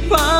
keep on